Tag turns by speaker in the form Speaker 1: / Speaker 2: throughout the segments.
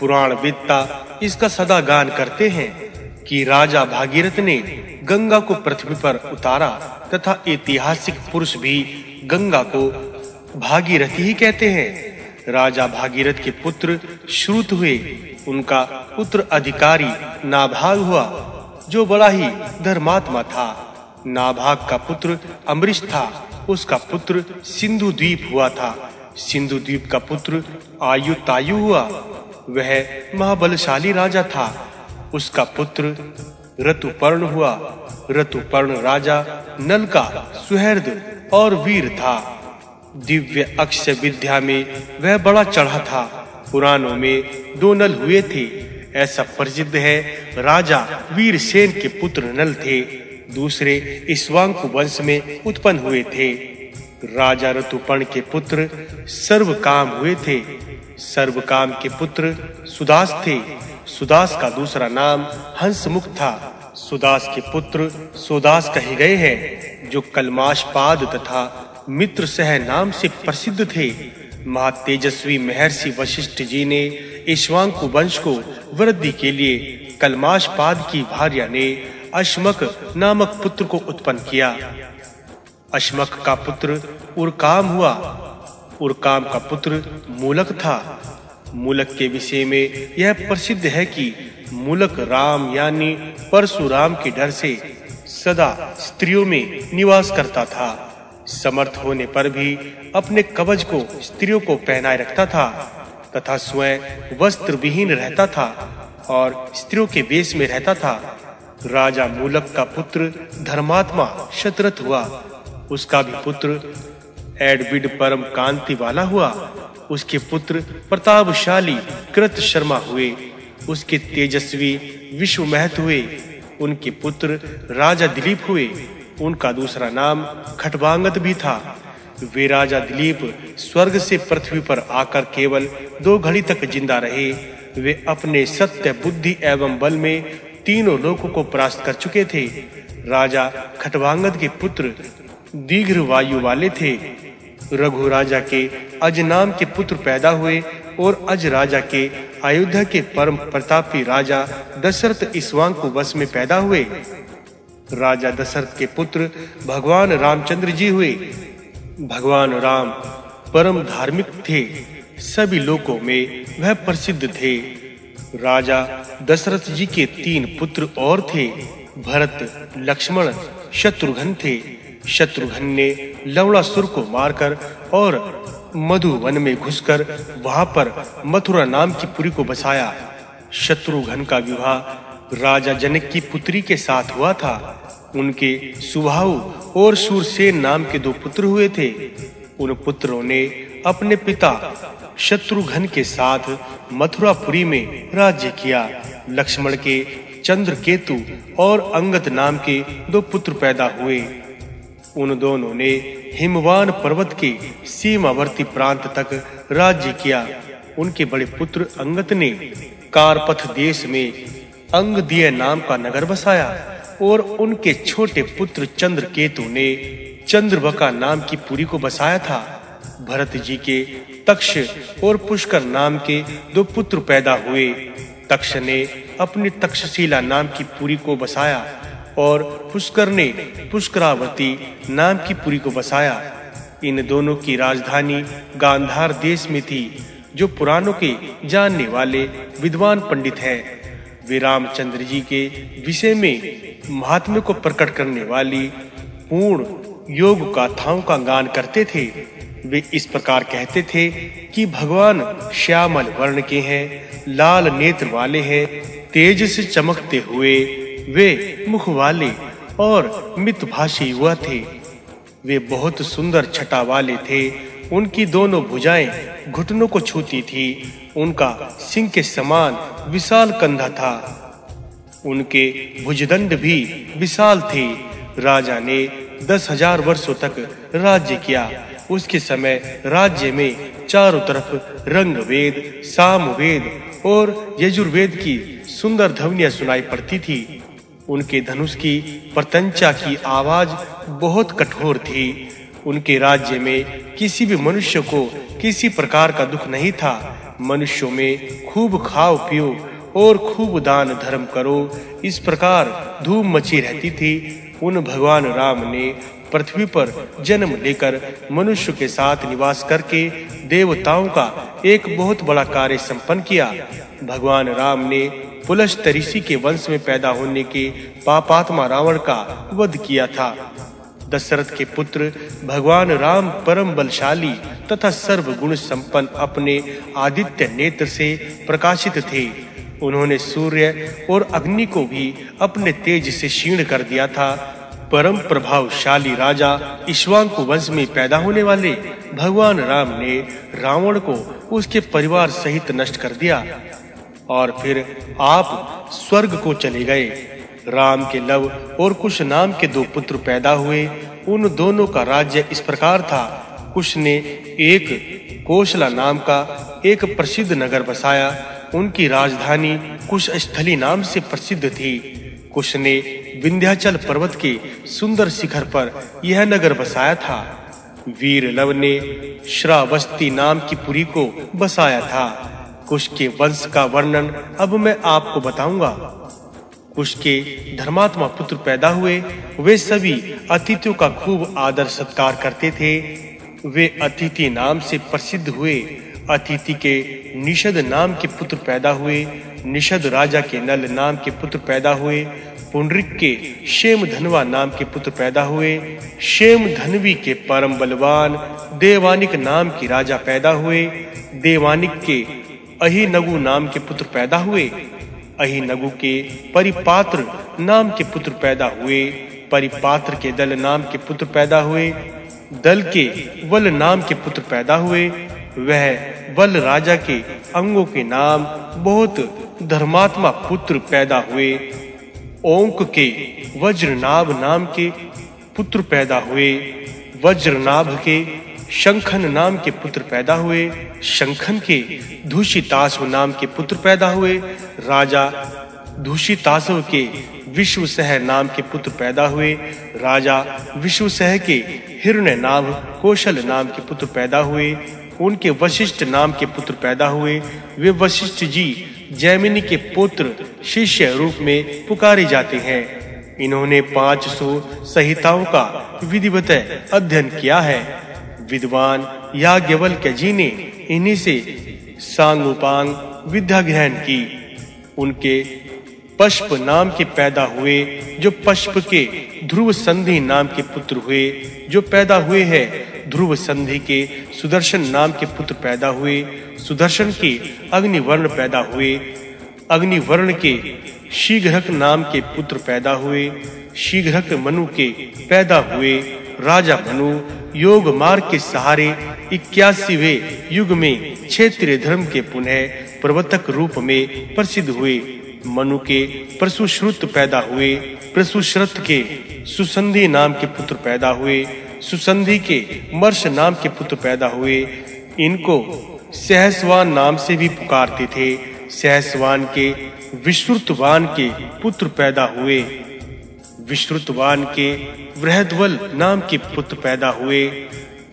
Speaker 1: पुराण वेत्ता इसका सदा गान करते हैं कि राजा भागीरथ ने गंगा को पृथ्वी पर उतारा तथा ऐतिहासिक पुरुष भी गंगा को भागीरथी ही कहते हैं। राजा भागीरथ के पुत्र श्रुत हुए। उनका पुत्र अधिकारी नाभाग हुआ, जो बड़ा ही धर्मात्मा था। नाभाग का पुत्र अमरीश था। उसका पुत्र सिंधु द्वीप हुआ था। सिंधु द्वीप का पुत्र आयु तायु हुआ। वह महाबलशाली राजा था। उसका पुत्र ऋतुपर्ण हुआ। ऋतुपर्ण राजा नल का सुहृद और वीर था। दिव्य अक्षय विद्या में वह बड़ा चढ़ा था। पुराणों में दो नल हुए थे। ऐसा प्रसिद्ध है, राजा वीर सेन के पुत्र नल थे। दूसरे इस्वांकु वंश में उत्पन्न हुए थे। राजा रतुपर्ण के पुत्र सर्वकाम हुए थे। सर्वकाम के पुत्र सुदास थे। सुदास का दूसरा नाम हंसमुख था। सुदास के पुत्र सुदास कहे गए हैं, जो कलमाशपाद तथा मित्र सह नाम से प्रसिद्ध थे। महातेजस्वी महर्षि वशिष्ठ जी ने ईश्वांकु वंश को वृद्धि के लिए कलमाशपाद की भार्या ने अश्मक नामक पुत्र को उत्पन्न किया। अश्मक का पुत्र उरकाम हुआ। उरकाम का पुत्र मूलक था। मूलक के विषय में यह प्रसिद्ध है कि मूलक राम यानी परशुराम के डर से सदा स्त्रियों में निवास करता था। समर्थ होने पर भी अपने कवच को स्त्रियों को पहनाए रखता था तथा स्वयं वस्त्र विहीन रहता था और स्त्रियों के वेश में रहता था। राजा मूलक का पुत्र धर्मात्मा शतरथ हुआ। उसका भी पुत्र एडविड परम कांति वाला हुआ। उसके पुत्र प्रतापशाली कृत शर्मा हुए। उसके तेजस्वी विश्व महत हुए। उनके पुत्र राजा दिलीप हुए। उनका दूसरा नाम खटवांगत भी था। वे राजा दिलीप स्वर्ग से पृथ्वी पर आकर केवल दो घड़ी तक ज़िंदा रहे। वे अपने सत्य, बुद्धि एवं बल में तीनों लोकों को परास्त कर चुके थे। राजा खटवांगत के पुत्र दीर्घ वायु वाले थे। रघु राजा के अज नाम के पुत्र पैदा हुए और अज राजा के अयोध्या के परम प्रतापी राजा दशरथ इस्वांकु वश में पैदा हुए। राजा दशरथ के पुत्र भगवान रामचंद्र जी हुए। भगवान राम परम धार्मिक थे। सभी लोकों में वह प्रसिद्ध थे। राजा दशरथ जी के तीन पुत्र और थे। भरत, लक्ष्मण, शत्रुघ्न थे। शत्रुघ्न ने लवणासुर को मारकर और मधुवन में घुसकर वहाँ पर मथुरा नाम की पुरी को बसाया। शत्रुघ्न का विवाह राजा जनक की पुत्री के साथ हुआ था। उनके सुभाव और सूरसेन नाम के दो पुत्र हुए थे। उन पुत्रों ने अपने पिता शत्रुघ्न के साथ मथुरापुरी में राज्य किया। लक्ष्मण के चंद्रकेतु और अंगद नाम के दो पुत्र पैदा हुए। उन दोनों ने हिमवान पर्वत के सीमावर्ती प्रांत तक राज्य किया। उनके बड़े पुत्र अंगत ने कारपथ देश में अंगदिय नाम का नगर बसाया और उनके छोटे पुत्र चंद्रकेतु ने चंद्रबका नाम की पुरी को बसाया था। भरत जी के तक्ष और पुष्कर नाम के दो पुत्र पैदा हुए। तक्ष ने अपनी तक्षशिला नाम की पुरी को बसाया। और पुष्कर ने पुष्करावती नाम की पुरी को बसाया। इन दोनों की राजधानी गांधार देश में थी, जो पुराणों के जानने वाले विद्वान पंडित हैं। वे रामचंद्र जी के विषय में महात्म्य को प्रकट करने वाली पूर्ण योग गाथाओं का गान करते थे। वे इस प्रकार कहते थे कि भगवान श्यामल वर्ण के हैं, लाल नेत्र वाले हैं तेज से चमकते हुए वे मुख वाले और मितभाषी हुआ थे। वे बहुत सुंदर छटा वाले थे। उनकी दोनों भुजाएँ घुटनों को छूती थी। उनका सिंह के समान विशाल कंधा था। उनके भुजदंड भी विशाल थे। राजा ने दस हज़ार वर्षों तक राज्य किया। उसके समय राज्य में चारों तरफ़ रंग वेद साम वेद और यजुर्वेद की सुंदर ध्वनियाँ सुनाई पड़ती थी। उनके धनुष की प्रतंचा की आवाज़ बहुत कठोर थी। उनके राज्य में किसी भी मनुष्य को किसी प्रकार का दुख नहीं था। मनुष्यों में खूब खाओ पियो और खूब दान धर्म करो। इस प्रकार धूम मची रहती थी। उन भगवान राम ने पृथ्वी पर जन्म लेकर मनुष्य के साथ निवास करके देवताओं का एक बहुत बड़ा कार्य संपन्न किया। भगवान राम ने पुलस्त्य के वंश में पैदा होने के पापात्मा रावण का वध किया था। दशरथ के पुत्र भगवान राम परम बलशाली तथा सर्व गुण संपन्न अपने आदित्य नेत्र से प्रकाशित थे। उन्होंने सूर्य और अग्नि को भी अपने तेज से क्षीण कर दिया था। परम प्रभावशाली राजा ईश्वांकु वंश में पैदा होने वाले भगवान राम ने रावण को उसके परिवार सहित नष्ट कर दिया। और फिर आप स्वर्ग को चले गए। राम के लव और कुश नाम के दो पुत्र पैदा हुए। उन दोनों का राज्य इस प्रकार था। कुश ने एक कोशला नाम का एक प्रसिद्ध नगर बसाया। उनकी राजधानी कुश स्थली नाम से प्रसिद्ध थी। कुश ने विंध्याचल पर्वत के सुंदर शिखर पर यह नगर बसाया था। वीर लव ने श्रावस्ती नाम की पुरी को बसाया था। कुश के वंश का वर्णन अब मैं आपको बताऊँगा। उसके धर्मात्मा पुत्र पैदा हुए, वे सभी अतिथियों का खूब आदर सत्कार करते थे। वे अतिथि नाम से प्रसिद्ध हुए, अतिथि के निषद नाम के पुत्र पैदा हुए, निषद राजा के नल नाम के पुत्र पैदा हुए, पुंडरिक के शेम धनवा नाम के पुत्र पैदा हुए शेम धनवी के परम बलवान देवानिक नाम की राजा पैदा हुए, देवानिक के अहिनगु नाम के पुत्र पैदा हुए अहिनगु के परिपात्र नाम के पुत्र पैदा हुए, परिपात्र के दल नाम के पुत्र पैदा हुए, दल के वल नाम के पुत्र पैदा हुए, वह वल राजा के अंगों के नाम बहुत धर्मात्मा पुत्र पैदा हुए, ओंक के वज्रनाभ नाम के पुत्र पैदा हुए, वज्रनाभ के शंखन नाम के पुत्र पैदा हुए। शंखन के धूषितासव नाम के पुत्र पैदा हुए। राजा धूषितासव के विश्वसह नाम के पुत्र पैदा हुए। राजा विश्वसह के हिरण्य नाम, कौशल नाम के पुत्र पैदा हुए। उनके वशिष्ठ नाम के पुत्र पैदा हुए। वे वशिष्ठ जी जैमिनी के पुत्र शिष्य रूप में पुकारे जाते हैं। इन्होंने 500 संहिताओं का विधिवत अध्ययन किया है। विद्वान याज्ञवल्क्य जी ने इन्हीं से सांगुपांग विद्या ग्रहण की। उनके पश्प नाम के पैदा हुए, जो पश्प के ध्रुव संधि नाम के पुत्र हुए, जो पैदा हुए हैं, ध्रुव संधि के सुदर्शन नाम के पुत्र पैदा हुए, सुदर्शन के अग्निवर्ण पैदा हुए, अग्निवर्ण के शीघ्रक नाम के पुत्र पैदा हुए, शीघ्रक मनु के पैदा हुए राजा मनु योग मार्ग के सहारे 81वें युग में क्षेत्रीय धर्म के पुनः प्रवर्तक रूप में प्रसिद्ध हुए। मनु के प्रसुश्रुत पैदा हुए, प्रसुश्रुत के सुसंधि नाम के पुत्र पैदा हुए, सुसंधि के मर्ष नाम के पुत्र पैदा हुए। इनको सहसवान नाम से भी पुकारते थे। सहसवान के विश्रुतवान के पुत्र पैदा हुए। विश्रुतवान के वृहदवल नाम के पुत्र पैदा हुए।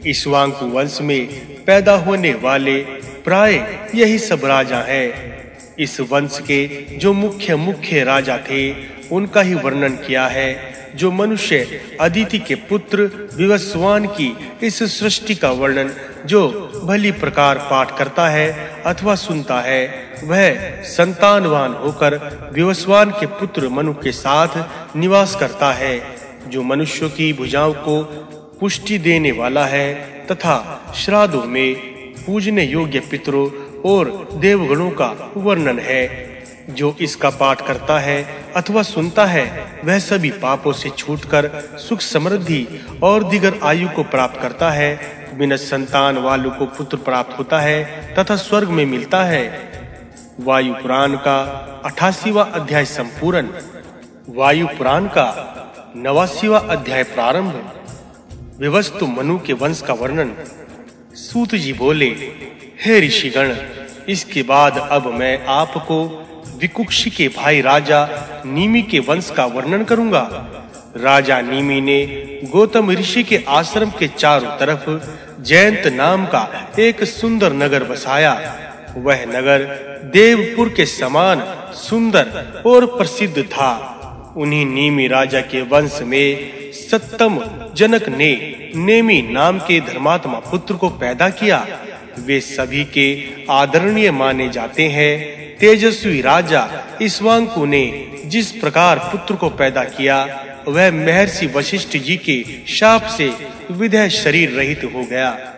Speaker 1: ईश्वांकु वंश में पैदा होने वाले प्राय यही सब राजा हैं। इस वंश के जो मुख्य मुख्य राजा थे, उनका ही वर्णन किया है, जो मनुष्य अदिति के पुत्र विवस्वान की इस सृष्टि का वर्णन जो भली प्रकार पाठ करता है अथवा सुनता है। वह संतानवान होकर विवस्वान के पुत्र मनु के साथ निवास करता है, जो मनुष्यों की भुजाओं को पुष्टि देने वाला है तथा श्राद्धों में पूजने योग्य पितरों और देवगणों का वर्णन है। जो इसका पाठ करता है अथवा सुनता है, वह सभी पापों से छूटकर सुख समृद्धि और दिगर आयु को प्राप्त करता है। बिना संतान वालों को पुत्र प्राप्त होता है तथा स्वर्ग में मिलता है। वायु पुराण का अठासीवा अध्याय संपूर्ण, वायु पुराण का नवासीवा अध्याय प्रारंभ। विवस्तु मनु के वंश का वर्णन। सूत जी बोले, हे ऋषिगण, इसके बाद अब मैं आपको विकुक्षी के भाई राजा नीमी के वंश का वर्णन करूँगा। राजा नीमी ने गौतम ऋषि के आश्रम के चारों तरफ़ जयंत नाम का एक सुंदर नगर बसाया। वह नगर देवपुर के समान सुंदर और प्रसिद्ध था। उन्हीं नीमी राजा के वंश में सत्तम जनक ने नेमी नाम के धर्मात्मा पुत्र को पैदा किया। वे सभी के आदरणीय माने जाते हैं। तेजस्वी राजा इस्वांकु ने जिस प्रकार पुत्र को पैदा किया, वह महर्षि वशिष्ठ जी के शाप से विधेय शरीर रहित हो गया।